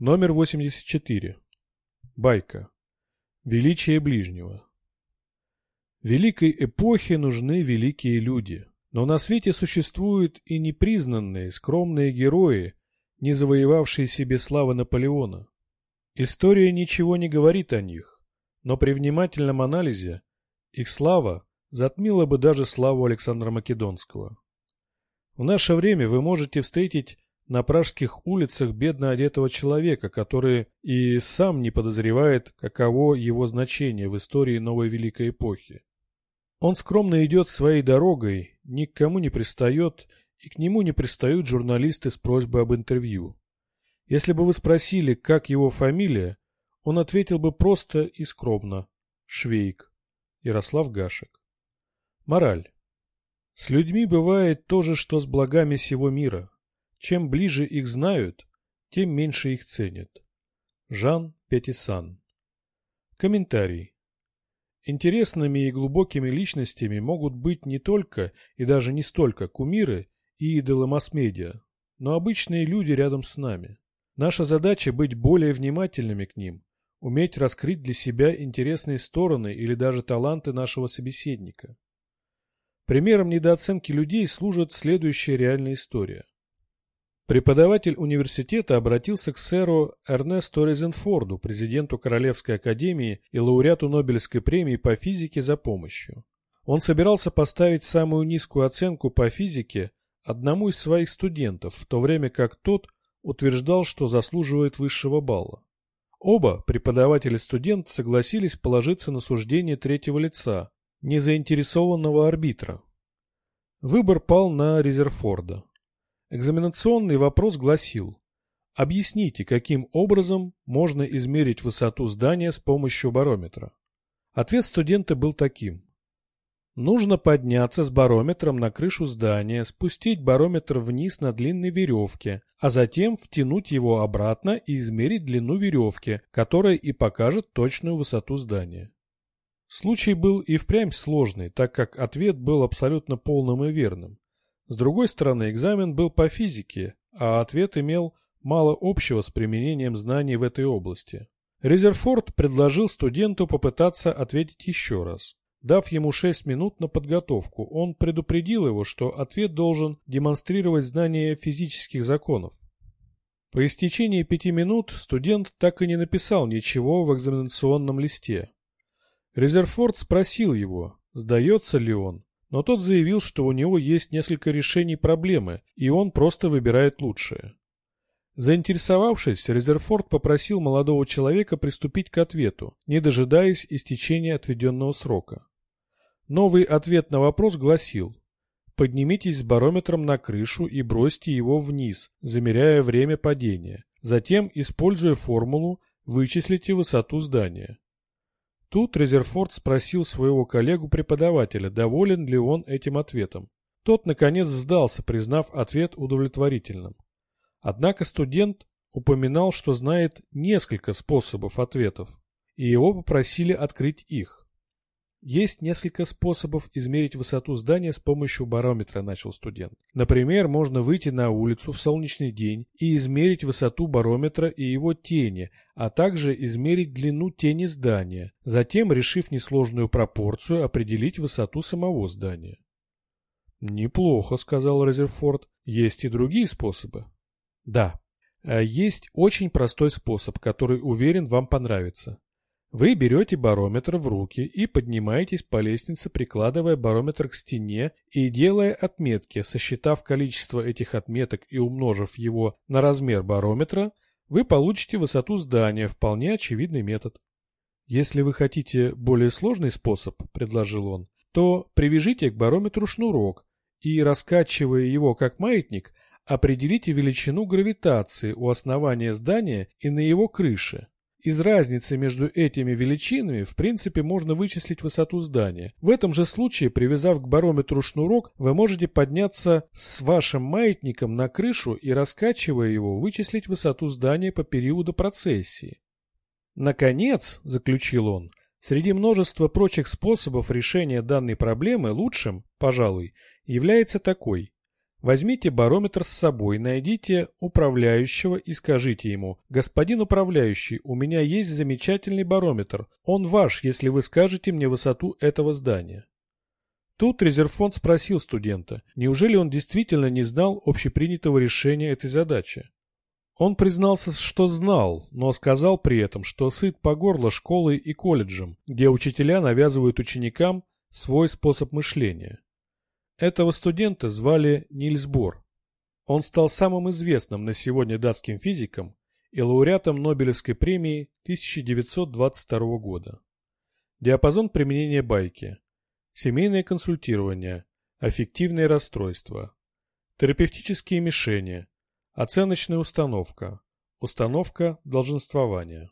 Номер 84. Байка. Величие ближнего. Великой эпохе нужны великие люди. Но на свете существуют и непризнанные, скромные герои, не завоевавшие себе славы Наполеона. История ничего не говорит о них, но при внимательном анализе их слава затмила бы даже славу Александра Македонского. В наше время вы можете встретить на пражских улицах бедно одетого человека, который и сам не подозревает, каково его значение в истории новой великой эпохи. Он скромно идет своей дорогой, ни к кому не пристает, и к нему не пристают журналисты с просьбой об интервью. Если бы вы спросили, как его фамилия, он ответил бы просто и скромно – Швейк, Ярослав Гашек. Мораль. С людьми бывает то же, что с благами сего мира. Чем ближе их знают, тем меньше их ценят. Жан Петисан. Комментарий. Интересными и глубокими личностями могут быть не только и даже не столько кумиры и идолы масс-медиа, но обычные люди рядом с нами. Наша задача быть более внимательными к ним, уметь раскрыть для себя интересные стороны или даже таланты нашего собеседника. Примером недооценки людей служит следующая реальная история. Преподаватель университета обратился к сэру Эрнесту Резенфорду, президенту Королевской академии и лауреату Нобелевской премии по физике за помощью. Он собирался поставить самую низкую оценку по физике одному из своих студентов, в то время как тот утверждал, что заслуживает высшего балла. Оба, преподаватель и студент, согласились положиться на суждение третьего лица, незаинтересованного арбитра. Выбор пал на Резерфорда. Экзаменационный вопрос гласил «Объясните, каким образом можно измерить высоту здания с помощью барометра?» Ответ студента был таким. Нужно подняться с барометром на крышу здания, спустить барометр вниз на длинной веревке, а затем втянуть его обратно и измерить длину веревки, которая и покажет точную высоту здания. Случай был и впрямь сложный, так как ответ был абсолютно полным и верным. С другой стороны, экзамен был по физике, а ответ имел мало общего с применением знаний в этой области. Резерфорд предложил студенту попытаться ответить еще раз. Дав ему 6 минут на подготовку, он предупредил его, что ответ должен демонстрировать знание физических законов. По истечении пяти минут студент так и не написал ничего в экзаменационном листе. Резерфорд спросил его, сдается ли он, но тот заявил, что у него есть несколько решений проблемы, и он просто выбирает лучшее. Заинтересовавшись, Резерфорд попросил молодого человека приступить к ответу, не дожидаясь истечения отведенного срока. Новый ответ на вопрос гласил «Поднимитесь с барометром на крышу и бросьте его вниз, замеряя время падения. Затем, используя формулу, вычислите высоту здания». Тут Резерфорд спросил своего коллегу-преподавателя, доволен ли он этим ответом. Тот, наконец, сдался, признав ответ удовлетворительным. Однако студент упоминал, что знает несколько способов ответов, и его попросили открыть их. Есть несколько способов измерить высоту здания с помощью барометра, начал студент. Например, можно выйти на улицу в солнечный день и измерить высоту барометра и его тени, а также измерить длину тени здания, затем, решив несложную пропорцию, определить высоту самого здания. Неплохо, сказал Резерфорд. Есть и другие способы. Да. А есть очень простой способ, который, уверен, вам понравится. Вы берете барометр в руки и поднимаетесь по лестнице, прикладывая барометр к стене и делая отметки, сосчитав количество этих отметок и умножив его на размер барометра, вы получите высоту здания, вполне очевидный метод. Если вы хотите более сложный способ, предложил он, то привяжите к барометру шнурок и, раскачивая его как маятник, определите величину гравитации у основания здания и на его крыше. Из разницы между этими величинами в принципе можно вычислить высоту здания. В этом же случае, привязав к барометру шнурок, вы можете подняться с вашим маятником на крышу и, раскачивая его, вычислить высоту здания по периоду процессии. Наконец, заключил он, среди множества прочих способов решения данной проблемы лучшим, пожалуй, является такой. Возьмите барометр с собой, найдите управляющего и скажите ему, «Господин управляющий, у меня есть замечательный барометр. Он ваш, если вы скажете мне высоту этого здания». Тут Резерфонд спросил студента, неужели он действительно не знал общепринятого решения этой задачи. Он признался, что знал, но сказал при этом, что сыт по горло школой и колледжем, где учителя навязывают ученикам свой способ мышления. Этого студента звали Нильс Бор. Он стал самым известным на сегодня датским физиком и лауреатом Нобелевской премии 1922 года. Диапазон применения байки. Семейное консультирование. Аффективные расстройства. Терапевтические мишени. Оценочная установка. Установка долженствования.